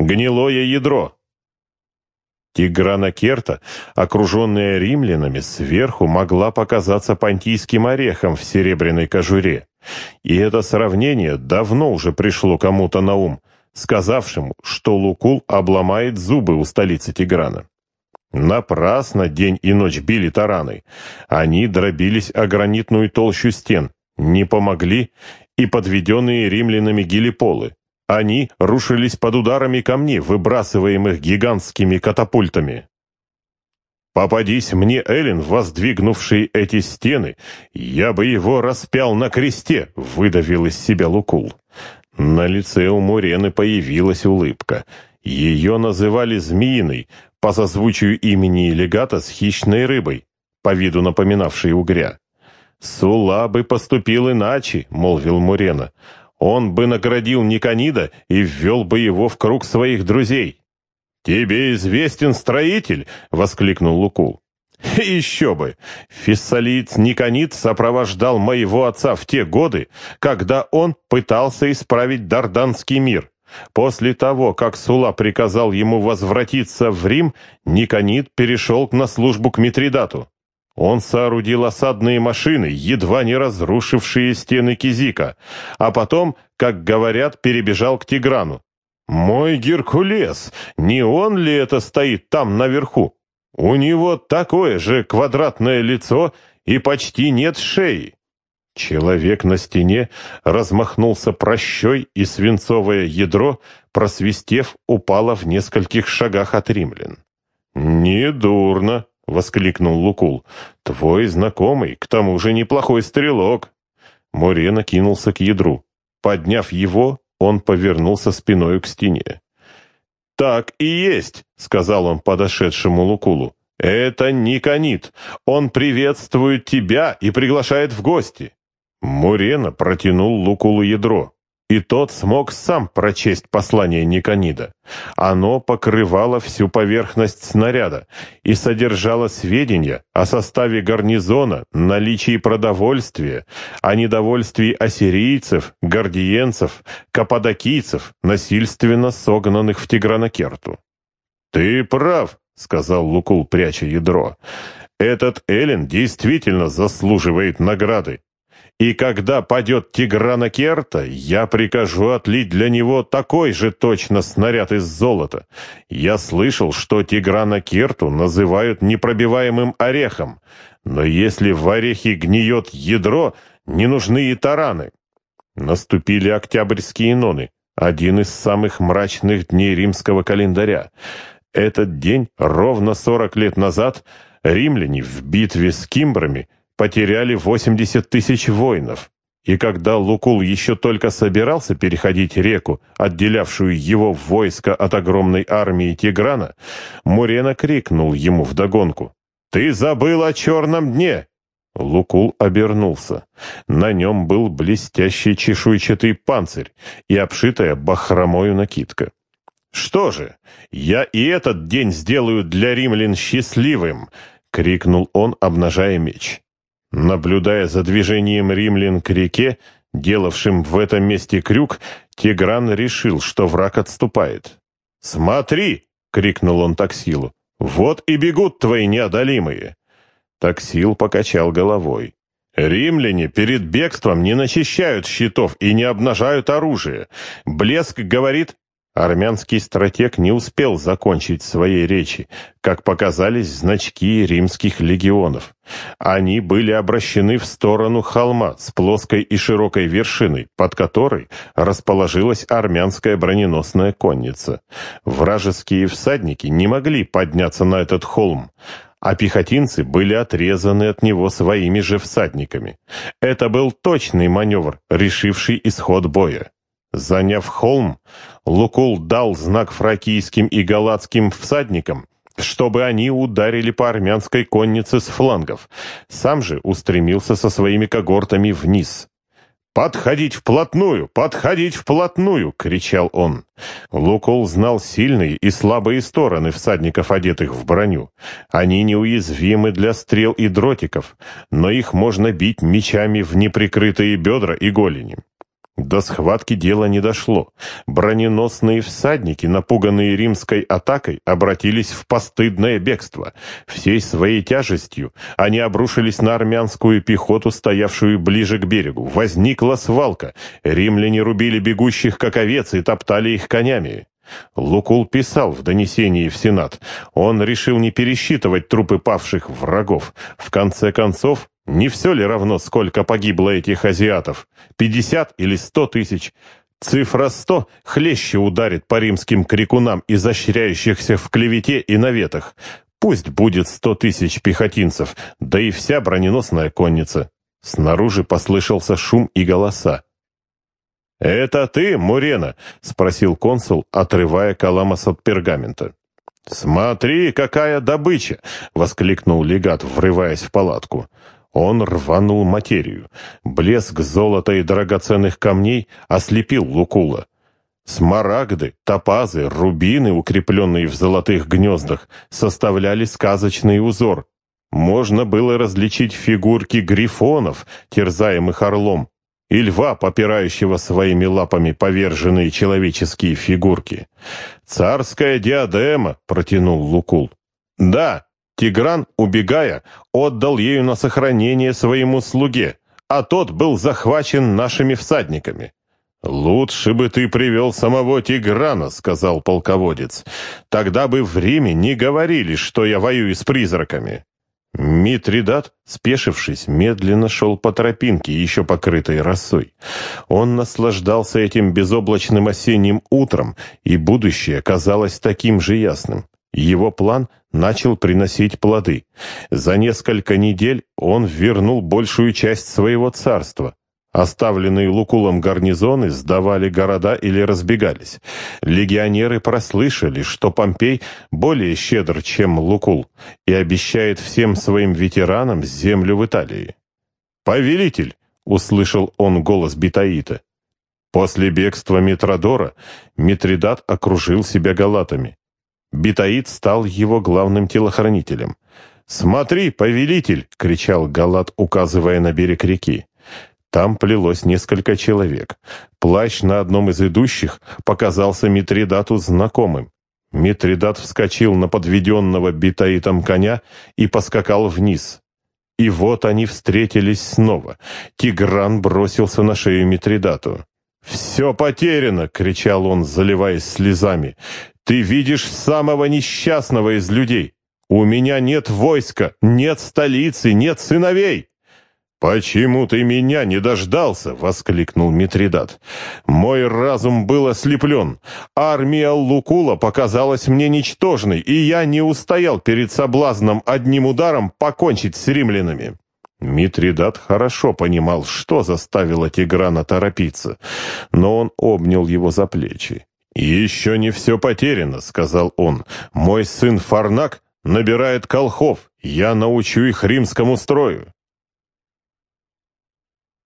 Гнилое ядро. Тиграна Керта, окруженная римлянами, сверху могла показаться понтийским орехом в серебряной кожуре. И это сравнение давно уже пришло кому-то на ум, сказавшему, что Лукул обломает зубы у столицы Тиграна. Напрасно день и ночь били тараны. Они дробились о гранитную толщу стен, не помогли и подведенные римлянами гелиполы. Они рушились под ударами камней, выбрасываемых гигантскими катапультами. Попадись мне Эллен, воздвигнувший эти стены, я бы его распял на кресте, выдавил из себя Лукул. На лице у Мурены появилась улыбка. Ее называли змеиной, по созвучию имени легата с хищной рыбой, по виду напоминавшей угря. «Сула бы поступил иначе», — молвил Мурена. «Он бы наградил Никонида и ввел бы его в круг своих друзей». «Тебе известен строитель?» — воскликнул Лукул. «Еще бы! Фессалиец Никонид сопровождал моего отца в те годы, когда он пытался исправить Дарданский мир. После того, как Сула приказал ему возвратиться в Рим, Никонид перешел на службу к Митридату. Он соорудил осадные машины, едва не разрушившие стены Кизика, а потом, как говорят, перебежал к Тиграну. «Мой Геркулес, не он ли это стоит там наверху? У него такое же квадратное лицо и почти нет шеи». Человек на стене размахнулся прощой, и свинцовое ядро, просвистев, упало в нескольких шагах от римлян. «Недурно!» — воскликнул Лукул. «Твой знакомый, к тому же неплохой стрелок!» Мурена кинулся к ядру. Подняв его, он повернулся спиной к стене. «Так и есть!» — сказал он подошедшему Лукулу. «Это Никонит. Он приветствует тебя и приглашает в гости». Мурена протянул Лукулу ядро, и тот смог сам прочесть послание Никонида. Оно покрывало всю поверхность снаряда и содержало сведения о составе гарнизона, наличии продовольствия, о недовольстве ассирийцев, гордиенцев, каппадокийцев, насильственно согнанных в Тигранокерту. «Ты прав», — сказал Лукул, пряча ядро. «Этот Эллен действительно заслуживает награды. И когда падет Тиграна Керта, я прикажу отлить для него такой же точно снаряд из золота. Я слышал, что Тиграна Керту называют непробиваемым орехом, но если в орехе гниет ядро, не нужны и тараны. Наступили октябрьские ноны, один из самых мрачных дней римского календаря. Этот день, ровно сорок лет назад, римляне в битве с кимбрами – потеряли 80 тысяч воинов. И когда Лукул еще только собирался переходить реку, отделявшую его войско от огромной армии Тиграна, Мурена крикнул ему вдогонку. «Ты забыл о черном дне!» Лукул обернулся. На нем был блестящий чешуйчатый панцирь и обшитая бахромою накидка. «Что же, я и этот день сделаю для римлян счастливым!» — крикнул он, обнажая меч. Наблюдая за движением римлян к реке, делавшим в этом месте крюк, Тигран решил, что враг отступает. «Смотри!» — крикнул он таксилу. «Вот и бегут твои неодолимые!» Таксил покачал головой. «Римляне перед бегством не начищают щитов и не обнажают оружие. Блеск говорит, Армянский стратег не успел закончить своей речи, как показались значки римских легионов. Они были обращены в сторону холма с плоской и широкой вершиной, под которой расположилась армянская броненосная конница. Вражеские всадники не могли подняться на этот холм, а пехотинцы были отрезаны от него своими же всадниками. Это был точный маневр, решивший исход боя. Заняв холм, Лукул дал знак фракийским и галатским всадникам, чтобы они ударили по армянской коннице с флангов. Сам же устремился со своими когортами вниз. «Подходить вплотную! Подходить вплотную!» — кричал он. Лукул знал сильные и слабые стороны всадников, одетых в броню. Они неуязвимы для стрел и дротиков, но их можно бить мечами в неприкрытые бедра и голени. До схватки дело не дошло. Броненосные всадники, напуганные римской атакой, обратились в постыдное бегство. Всей своей тяжестью они обрушились на армянскую пехоту, стоявшую ближе к берегу. Возникла свалка. Римляне рубили бегущих как овец и топтали их конями. Лукул писал в донесении в Сенат. Он решил не пересчитывать трупы павших врагов. В конце концов, не все ли равно, сколько погибло этих азиатов? Пятьдесят или сто тысяч? Цифра сто хлеще ударит по римским крикунам, изощряющихся в клевете и наветах. Пусть будет сто тысяч пехотинцев, да и вся броненосная конница. Снаружи послышался шум и голоса. «Это ты, Мурена?» — спросил консул, отрывая Каламас от пергамента. «Смотри, какая добыча!» — воскликнул легат, врываясь в палатку. Он рванул материю. Блеск золота и драгоценных камней ослепил Лукула. Смарагды, топазы, рубины, укрепленные в золотых гнездах, составляли сказочный узор. Можно было различить фигурки грифонов, терзаемых орлом, и льва, попирающего своими лапами поверженные человеческие фигурки. «Царская диадема!» — протянул Лукул. «Да, Тигран, убегая, отдал ею на сохранение своему слуге, а тот был захвачен нашими всадниками. «Лучше бы ты привел самого Тиграна», — сказал полководец. «Тогда бы в Риме не говорили, что я воюю с призраками». Митридат, спешившись, медленно шел по тропинке, еще покрытой росой. Он наслаждался этим безоблачным осенним утром, и будущее казалось таким же ясным. Его план начал приносить плоды. За несколько недель он вернул большую часть своего царства. Оставленные Лукулом гарнизоны сдавали города или разбегались. Легионеры прослышали, что Помпей более щедр, чем Лукул, и обещает всем своим ветеранам землю в Италии. «Повелитель!» — услышал он голос Битаита. После бегства Митродора Митридат окружил себя галатами. Битаид стал его главным телохранителем. «Смотри, повелитель!» — кричал Галат, указывая на берег реки. Там плелось несколько человек. Плащ на одном из идущих показался Митридату знакомым. Митридат вскочил на подведенного битаитом коня и поскакал вниз. И вот они встретились снова. Тигран бросился на шею Митридату. «Все потеряно!» — кричал он, заливаясь слезами. Ты видишь самого несчастного из людей. У меня нет войска, нет столицы, нет сыновей. «Почему ты меня не дождался?» — воскликнул Митридат. «Мой разум был ослеплен. Армия Лукула показалась мне ничтожной, и я не устоял перед соблазном одним ударом покончить с римлянами». Митридат хорошо понимал, что заставило Тиграна торопиться, но он обнял его за плечи. «Еще не все потеряно», — сказал он. «Мой сын Фарнак набирает колхов. Я научу их римскому строю.